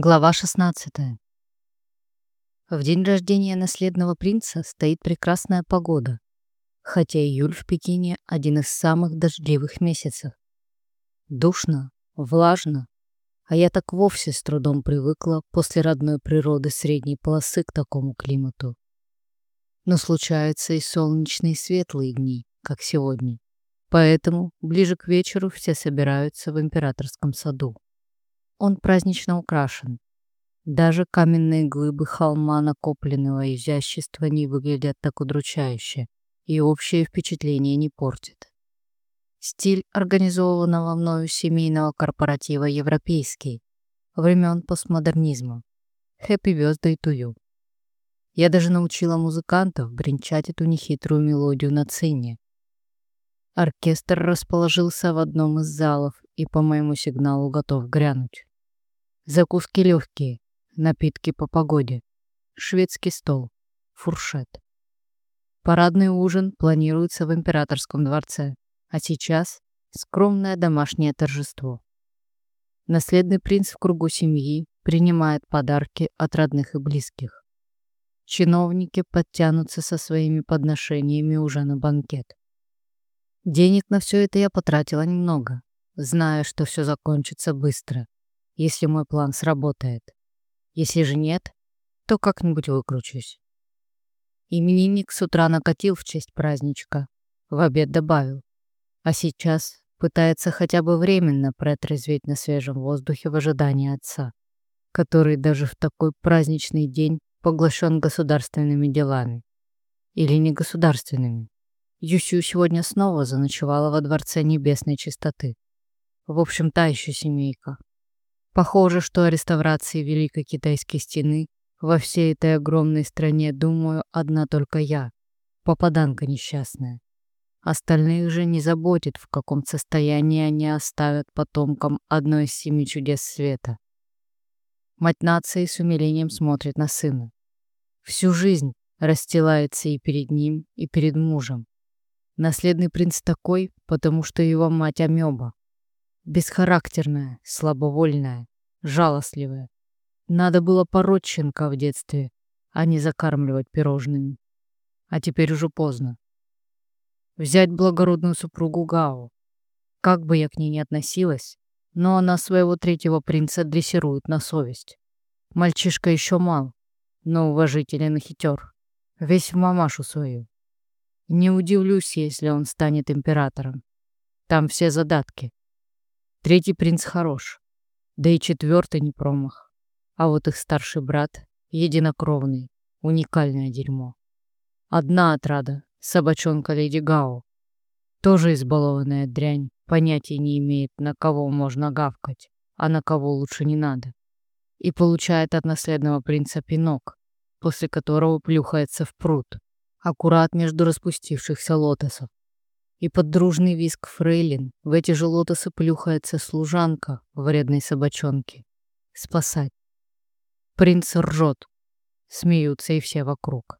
Глава 16. В день рождения наследного принца стоит прекрасная погода, хотя июль в Пекине один из самых дождливых месяцев. Душно, влажно, а я так вовсе с трудом привыкла после родной природы средней полосы к такому климату. Но случаются и солнечные светлые дни, как сегодня. Поэтому ближе к вечеру все собираются в императорском саду. Он празднично украшен. Даже каменные глыбы холма накопленного изящества не выглядят так удручающе и общее впечатление не портит. Стиль организованного мною семейного корпоратива европейский, времен постмодернизма. Happy birthday to you. Я даже научила музыкантов бренчать эту нехитрую мелодию на цине. Оркестр расположился в одном из залов и по моему сигналу готов грянуть. Закуски легкие, напитки по погоде, шведский стол, фуршет. Парадный ужин планируется в императорском дворце, а сейчас скромное домашнее торжество. Наследный принц в кругу семьи принимает подарки от родных и близких. Чиновники подтянутся со своими подношениями уже на банкет. Денег на все это я потратила немного, зная, что все закончится быстро если мой план сработает. Если же нет, то как-нибудь выкручусь. Именинник с утра накатил в честь праздничка, в обед добавил. А сейчас пытается хотя бы временно протрезветь на свежем воздухе в ожидании отца, который даже в такой праздничный день поглощен государственными делами. Или не государственными. Юсю сегодня снова заночевала во Дворце Небесной Чистоты. В общем, та еще семейка. Похоже, что о реставрации Великой Китайской стены во всей этой огромной стране думаю одна только я, попаданка несчастная. Остальных же не заботит, в каком состоянии они оставят потомкам одной из семи чудес света. Мать нации с умилением смотрит на сына. Всю жизнь расстилается и перед ним, и перед мужем. Наследный принц такой, потому что его мать амеба. Бесхарактерная, слабовольная, жалостливая. Надо было пороть в детстве, а не закармливать пирожными. А теперь уже поздно. Взять благородную супругу Гао. Как бы я к ней ни относилась, но она своего третьего принца дрессирует на совесть. Мальчишка еще мал, но уважителен и хитер. Весь в мамашу свою. Не удивлюсь, если он станет императором. Там все задатки. Третий принц хорош, да и четвертый не промах. А вот их старший брат, единокровный, уникальное дерьмо. Одна отрада, собачонка Леди Гао, тоже избалованная дрянь, понятия не имеет, на кого можно гавкать, а на кого лучше не надо. И получает от наследного принца пинок, после которого плюхается в пруд, аккурат между распустившихся лотосов и под дружный виск фрейлин в эти же лотосы плюхается служанка вредной собачонки. Спасать. Принц ржет. Смеются и все вокруг.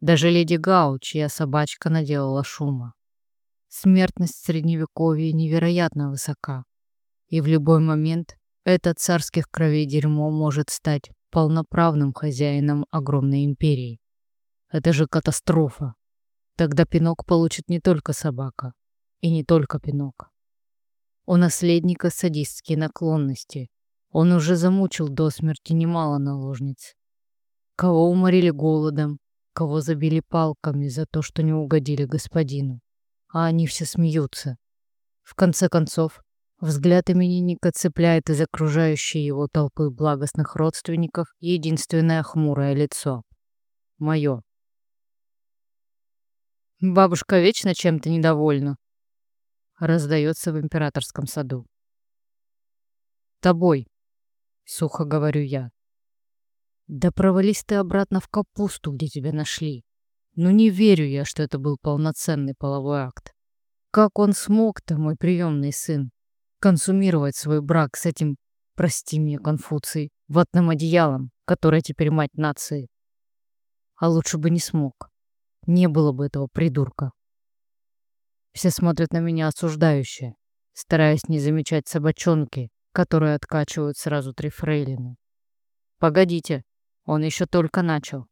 Даже леди Гау, чья собачка наделала шума. Смертность средневековья невероятно высока. И в любой момент это царских кровей дерьмо может стать полноправным хозяином огромной империи. Это же катастрофа. Тогда пинок получит не только собака. И не только пинок. У наследника садистские наклонности. Он уже замучил до смерти немало наложниц. Кого уморили голодом, кого забили палками за то, что не угодили господину. А они все смеются. В конце концов, взгляд именинника цепляет из окружающей его толпы благостных родственников единственное хмурое лицо. Мое. Бабушка вечно чем-то недовольна. Раздается в императорском саду. Тобой, сухо говорю я. Да провались ты обратно в капусту, где тебя нашли. Ну не верю я, что это был полноценный половой акт. Как он смог-то, мой приемный сын, консумировать свой брак с этим, прости меня, Конфуций, ватным одеялом, которое теперь мать нации? А лучше бы не смог. Не было бы этого придурка. Все смотрят на меня осуждающе, стараясь не замечать собачонки, которые откачивают сразу три фрейлины, Погодите, он еще только начал.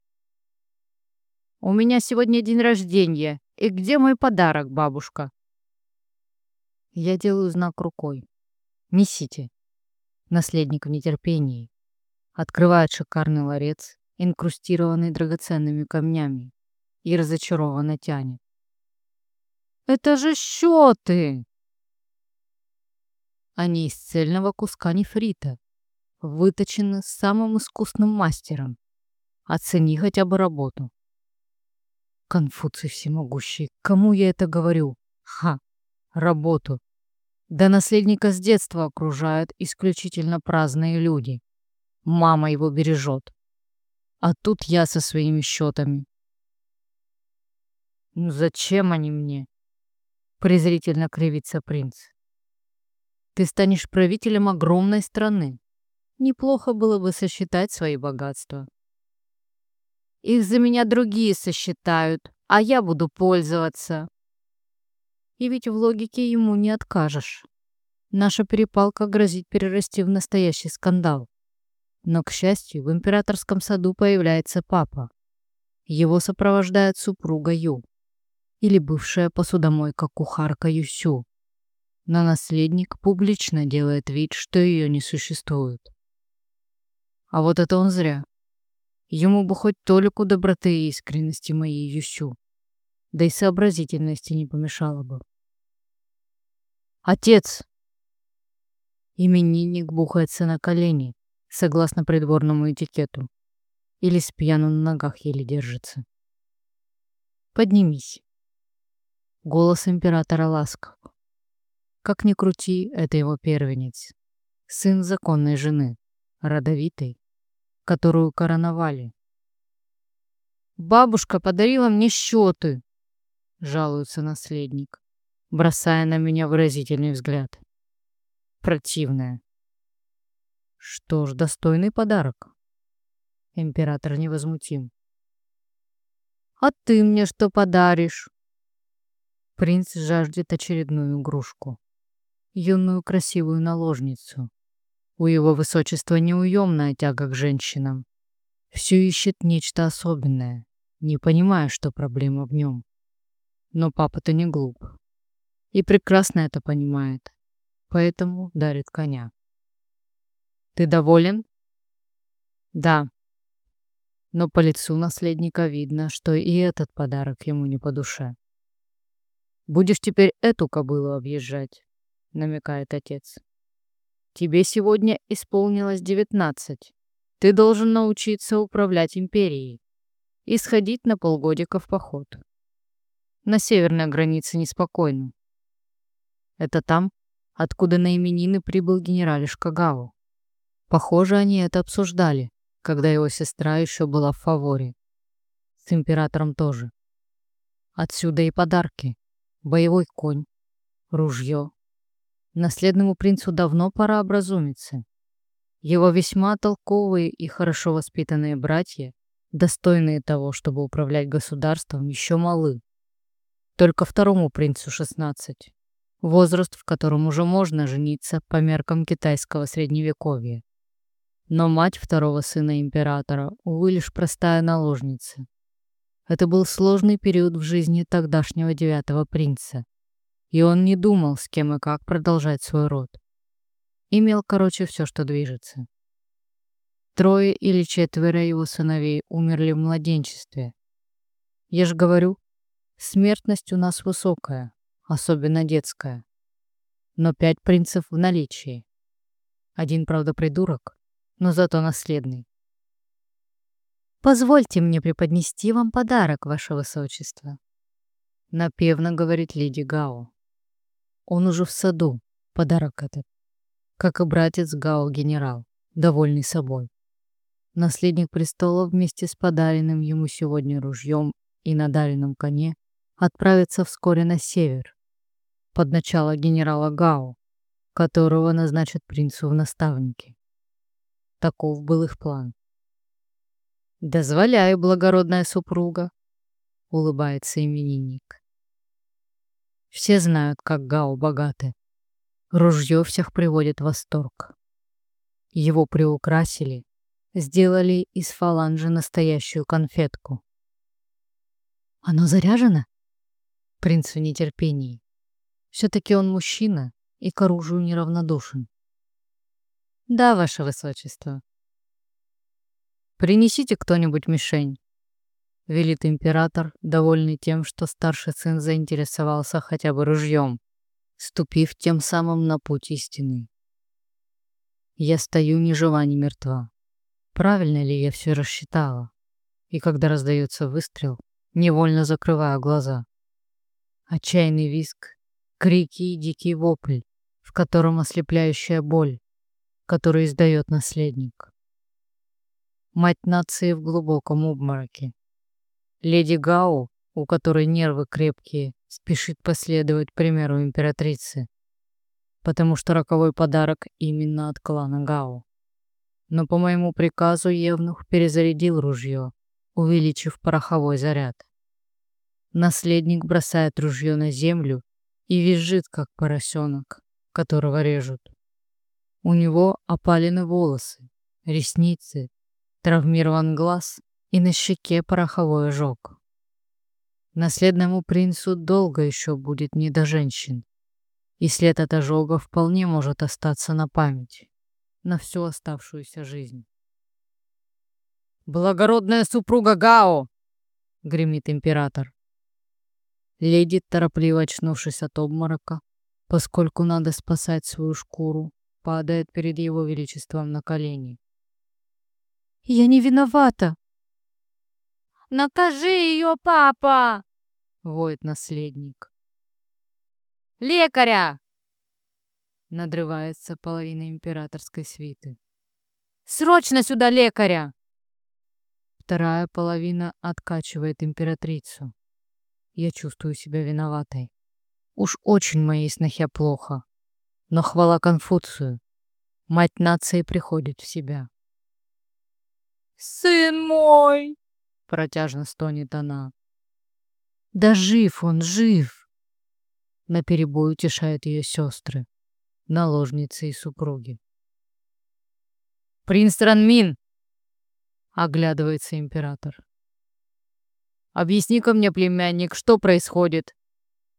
У меня сегодня день рождения, и где мой подарок, бабушка? Я делаю знак рукой. Несите. Наследник в нетерпении. Открывает шикарный ларец, инкрустированный драгоценными камнями, и разочарованно тянет. «Это же счеты!» Они из цельного куска нефрита, выточены самым искусным мастером. Оцени хотя бы работу. Конфуций всемогущий, кому я это говорю? Ха, работу. Да наследника с детства окружают исключительно праздные люди. Мама его бережет. А тут я со своими счетами. «Ну зачем они мне?» Презрительно кривится принц. «Ты станешь правителем огромной страны. Неплохо было бы сосчитать свои богатства». «Их за меня другие сосчитают, а я буду пользоваться», и ведь в логике ему не откажешь. Наша перепалка грозит перерасти в настоящий скандал. Но, к счастью, в императорском саду появляется папа. Его сопровождает супруга Ю. Или бывшая посудомойка кухарка Юсю. Но наследник публично делает вид, что ее не существует. А вот это он зря. Ему бы хоть толику доброты и искренности моей Юсю. Да и сообразительности не помешало бы. «Отец!» Именинник бухается на колени, согласно придворному этикету. Или с пьяну на ногах еле держится. «Поднимись!» Голос императора ласков. Как ни крути, это его первенец. Сын законной жены, родовитой, которую короновали. «Бабушка подарила мне счеты!» — жалуется наследник бросая на меня выразительный взгляд. Противная. Что ж, достойный подарок. Император невозмутим. «А ты мне что подаришь?» Принц жаждет очередную игрушку. Юную красивую наложницу. У его высочества неуемная тяга к женщинам. Все ищет нечто особенное, не понимая, что проблема в нем. Но папа-то не глуп и прекрасно это понимает, поэтому дарит коня. Ты доволен? Да. Но по лицу наследника видно, что и этот подарок ему не по душе. Будешь теперь эту кобылу объезжать, намекает отец. Тебе сегодня исполнилось девятнадцать. Ты должен научиться управлять империей и сходить на полгодика в поход. На северной границе неспокойно. Это там, откуда на именины прибыл генералишка Гау. Похоже, они это обсуждали, когда его сестра еще была в фаворе. С императором тоже. Отсюда и подарки. Боевой конь, ружье. Наследному принцу давно пора образумиться. Его весьма толковые и хорошо воспитанные братья, достойные того, чтобы управлять государством, еще малы. Только второму принцу 16 возраст, в котором уже можно жениться по меркам китайского средневековья. Но мать второго сына императора, увы, лишь простая наложница. Это был сложный период в жизни тогдашнего девятого принца, и он не думал, с кем и как продолжать свой род. Имел, короче, все, что движется. Трое или четверо его сыновей умерли в младенчестве. Я же говорю, смертность у нас высокая, особенно детская. Но пять принцев в наличии. Один, правда, придурок, но зато наследный. «Позвольте мне преподнести вам подарок, ваше высочество», — напевно говорит леди Гао. Он уже в саду, подарок этот, как и братец Гао-генерал, довольный собой. Наследник престола вместе с подаренным ему сегодня ружьем и надаренным коне отправится вскоре на север, под начало генерала Гао, которого назначат принцу в наставники. Таков был их план. «Дозволяю, благородная супруга», — улыбается именинник. Все знают, как Гао богаты. Ружье всех приводит в восторг. Его приукрасили, сделали из фаланжи настоящую конфетку. «Оно заряжено?» Принц в нетерпении. Все-таки он мужчина и к оружию неравнодушен. «Да, ваше высочество». «Принесите кто-нибудь мишень», — велит император, довольный тем, что старший сын заинтересовался хотя бы ружьем, ступив тем самым на путь истины. Я стою ни жива, ни мертва. Правильно ли я все рассчитала? И когда раздается выстрел, невольно закрываю глаза. Отчаянный визг, крики и дикий вопль, в котором ослепляющая боль, которую издает наследник. Мать нации в глубоком обмороке. Леди Гау, у которой нервы крепкие, спешит последовать примеру императрицы, потому что роковой подарок именно от клана Гау. Но по моему приказу Евнух перезарядил ружье, увеличив пороховой заряд. Наследник бросает ружье на землю и визжит, как поросенок, которого режут. У него опалены волосы, ресницы, травмирован глаз и на щеке пороховой ожог. Наследному принцу долго еще будет не до женщин, и след от ожога вполне может остаться на память, на всю оставшуюся жизнь. «Благородная супруга Гао!» — гремит император. Леди, торопливо очнувшись от обморока, поскольку надо спасать свою шкуру, падает перед его величеством на колени. «Я не виновата!» «Накажи ее, папа!» — воет наследник. «Лекаря!» — надрывается половина императорской свиты. «Срочно сюда лекаря!» Вторая половина откачивает императрицу. Я чувствую себя виноватой. Уж очень моей снохе плохо. Но хвала Конфуцию. Мать нации приходит в себя. «Сын мой!» — протяжно стонет она. «Да жив он, жив!» Наперебой утешают ее сестры, наложницы и супруги. «Принц Ранмин!» — оглядывается император. Объясни-ка мне, племянник, что происходит,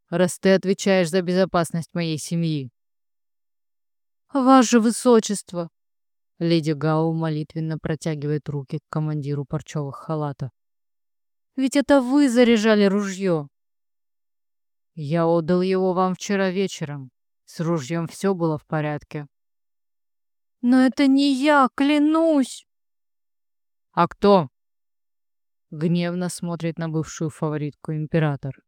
раз ты отвечаешь за безопасность моей семьи. Ваше Высочество, леди Гау молитвенно протягивает руки к командиру парчевых халатов. Ведь это вы заряжали ружье. Я отдал его вам вчера вечером. С ружьем все было в порядке. Но это не я, клянусь. А кто? Гневно смотрит на бывшую фаворитку император.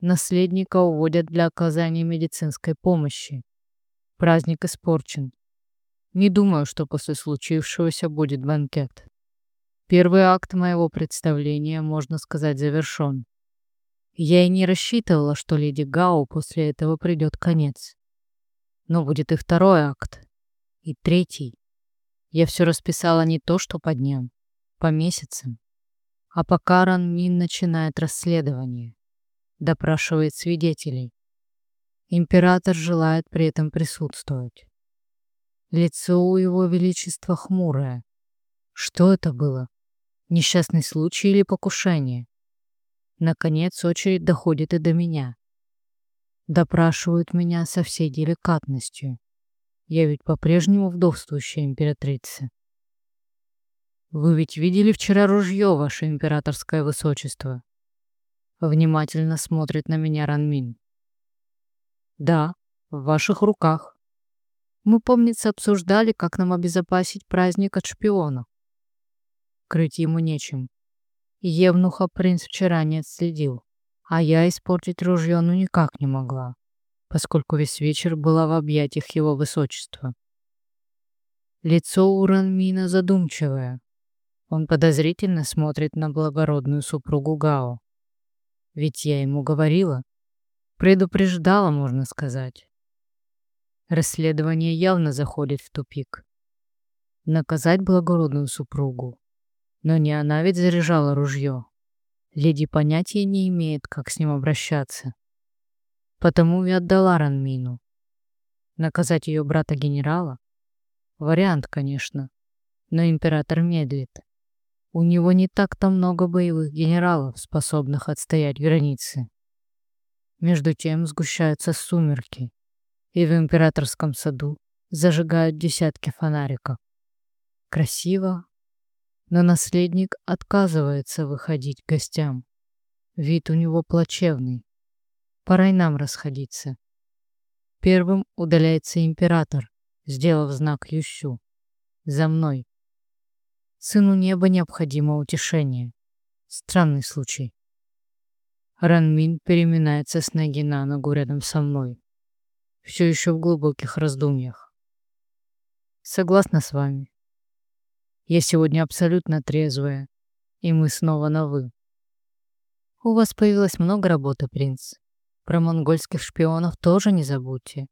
Наследника уводят для оказания медицинской помощи. Праздник испорчен. Не думаю, что после случившегося будет банкет. Первый акт моего представления, можно сказать, завершен. Я и не рассчитывала, что леди Гао после этого придет конец. Но будет и второй акт. И третий. Я все расписала не то, что по дням, по месяцам. А пока Ранмин начинает расследование, допрашивает свидетелей. Император желает при этом присутствовать. Лицо у его величества хмурое. Что это было? Несчастный случай или покушение? Наконец очередь доходит и до меня. Допрашивают меня со всей деликатностью. Я ведь по-прежнему вдовствующая императрица. Вы ведь видели вчера ружье, ваше императорское высочество? Внимательно смотрит на меня Ранмин. Да, в ваших руках. Мы, помнится, обсуждали, как нам обезопасить праздник от шпионов. Крыть ему нечем. Евнуха принц вчера не отследил, а я испортить ружье ну никак не могла, поскольку весь вечер была в объятиях его высочества. Лицо у Ранмина задумчивое, он подозрительно смотрит на благородную супругу Гао. Ведь я ему говорила. Предупреждала, можно сказать. Расследование явно заходит в тупик. Наказать благородную супругу. Но не она ведь заряжала ружье. Леди понятия не имеет, как с ним обращаться. Потому и отдала Ранмину. Наказать ее брата-генерала? Вариант, конечно Но император медлит. У него не так-то много боевых генералов, способных отстоять границы. Между тем сгущаются сумерки, и в императорском саду зажигают десятки фонариков. Красиво, но наследник отказывается выходить к гостям. Вид у него плачевный. Пора и нам расходиться. Первым удаляется император, сделав знак Ющу. За мной. Сыну неба необходимо утешение. Странный случай. Ранмин переминается с ноги на ногу рядом со мной. Все еще в глубоких раздумьях. Согласна с вами. Я сегодня абсолютно трезвая, и мы снова на «вы». У вас появилось много работы, принц. Про монгольских шпионов тоже не забудьте.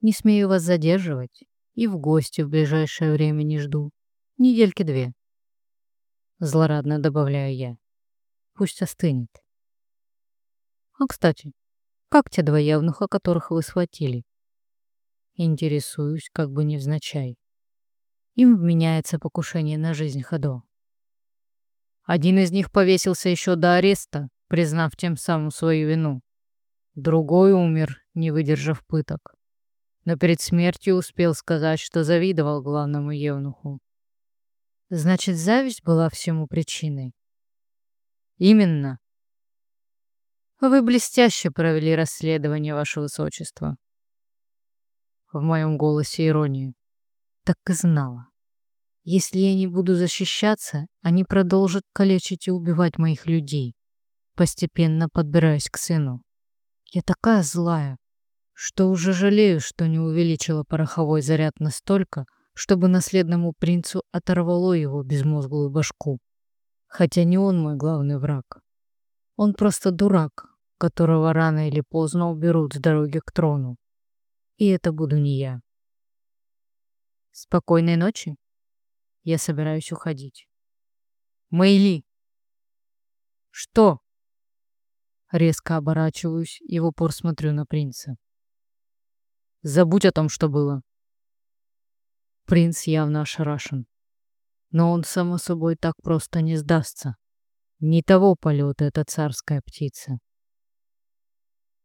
Не смею вас задерживать и в гости в ближайшее время не жду. Недельки две. Злорадно добавляю я. Пусть остынет. А, кстати, как те два явнуха, которых вы схватили? Интересуюсь, как бы невзначай. Им вменяется покушение на жизнь Ходо. Один из них повесился еще до ареста, признав тем самым свою вину. Другой умер, не выдержав пыток. Но перед смертью успел сказать, что завидовал главному евнуху. Значит, зависть была всему причиной. Именно. Вы блестяще провели расследование, Ваше Высочество. В моем голосе ирония. Так и знала. Если я не буду защищаться, они продолжат калечить и убивать моих людей, постепенно подбираясь к сыну. Я такая злая, что уже жалею, что не увеличила пороховой заряд настолько, чтобы наследному принцу оторвало его безмозглую башку. Хотя не он мой главный враг. Он просто дурак, которого рано или поздно уберут с дороги к трону. И это буду не я. Спокойной ночи. Я собираюсь уходить. Мэйли. Что? Резко оборачиваюсь и в упор смотрю на принца. Забудь о том, что было. Принц явно ошарашен. Но он, само собой, так просто не сдастся. Не того полета эта царская птица.